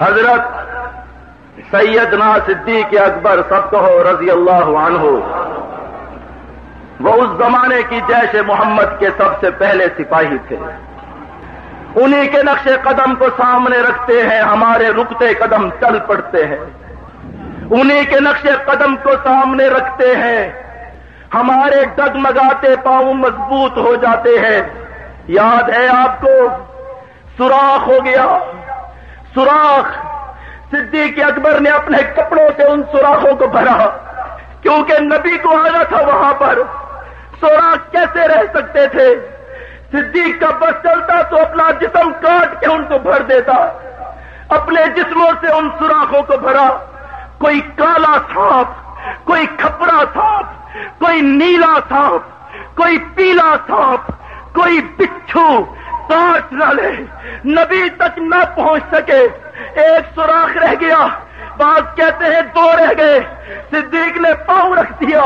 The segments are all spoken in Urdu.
حضرت سیدنا صدیق اکبر سب کہو رضی اللہ عنہ، وہ اس زمانے کی جیش محمد کے سب سے پہلے سپاہی تھے۔ انہی کے نقش قدم کو سامنے رکھتے ہیں، ہمارے رکتے قدم چل پڑتے ہیں۔ انہی کے نقش قدم کو سامنے رکھتے ہیں۔ ہمارے ڈگمگاتے پاؤں مضبوط ہو جاتے ہیں۔ یاد ہے آپ کو؟ سوراخ ہو گیا۔ سوراخ۔ صدیق اکبر نے اپنے کپڑوں سے ان سوراخوں کو بھرا۔ کیونکہ نبی کو آنا تھا وہاں پر۔ سوراخ کیسے رہ سکتے تھے؟ صدیق کا بس چلتا تو اپنا جسم کاٹ کے ان کو بھر دیتا۔ اپنے جسموں سے ان سوراخوں کو بھرا۔ کوئی کالا سانپ، کوئی کھپڑا سانپ، کوئی نیلا سانپ، کوئی پیلا سانپ، کوئی بچھو۔ کاٹ نہ لے نبی تک نہ پہنچ سکے۔ ایک سوراخ رہ گیا۔ بات کہتے ہیں دو رہ گئے۔ صدیق نے پاؤں رکھ دیا۔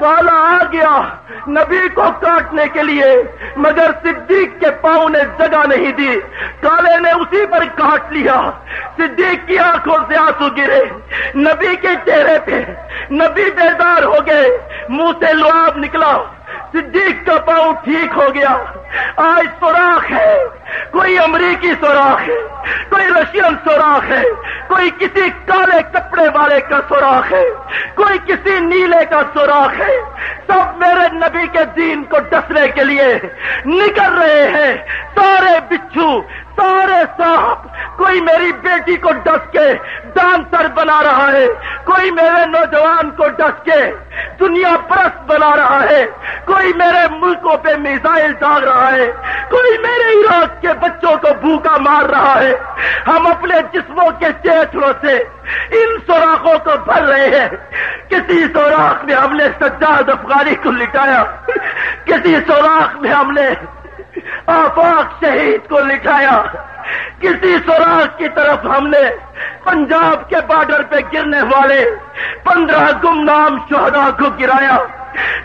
کالا آ گیا۔ نبی کو کاٹنے کے لیے۔ مگر صدیق کے پاؤں نے جگہ نہیں دی۔ کالے نے اسی پر کاٹ لیا۔ صدیق کی آنکھوں سے آنسو گرے۔ نبی کے چہرے پہ نبی بیدار ہو گئے۔ منہ سے لواب نکلا۔ صدیق کا پاؤں ٹھیک ہو گیا۔ آج سوراخ ہے۔ کوئی امریکی سوراخ ہے۔ کوئی رشین سوراخ ہے۔ کوئی کسی کالے کپڑے والے کا سوراخ ہے۔ کوئی کسی نیلے کا سوراخ ہے۔ سب میرے نبی کے دین کو ڈسنے کے لیے نکل رہے ہیں۔ سارے بچھو سارے صاحب، کوئی میری بیٹی کو ڈس کے ڈانسر بنا رہا ہے، کوئی میرے نوجوان کو ڈس کے دنیا پرست بنا رہا ہے، کوئی میرے ملکوں پہ میزائل ڈال رہا ہے، کوئی میرے عراق کے بچوں کو بھوکا مار رہا ہے۔ ہم اپنے جسموں کے چیتروں سے ان سوراخوں کو بھر رہے ہیں۔ کسی سوراخ میں ہم نے سجاد افغانی کو لٹایا، کسی سوراخ میں ہم نے آفاق شہید کو لکھایا کسی سوراخ کی طرف ہم نے پنجاب کے بارڈر پہ گرنے والے پندرہ گمنام شہدا کو گرایا۔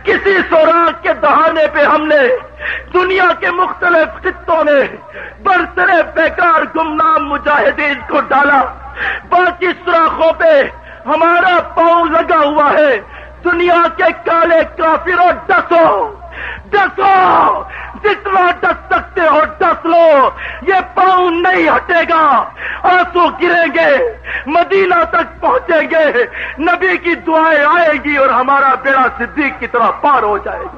کسی سوراخ کے دہانے پہ ہم نے دنیا کے مختلف خطوں میں برسرے بیکار گمنام مجاہدین کو ڈالا۔ باقی سوراخوں پہ ہمارا پاؤں لگا ہوا ہے۔ دنیا کے کالے کافروں، ڈسو۔ ڈسو۔ جتنا ڈس سکتے ہو، ڈس لو۔ یہ پاؤں نہیں ہٹے گا۔ آنسو گریں گے۔ مدینہ تک پہنچیں گے۔ نبی کی دعائیں آئے گی اور ہمارا بیڑا صدیق کی طرح پار ہو جائے گا۔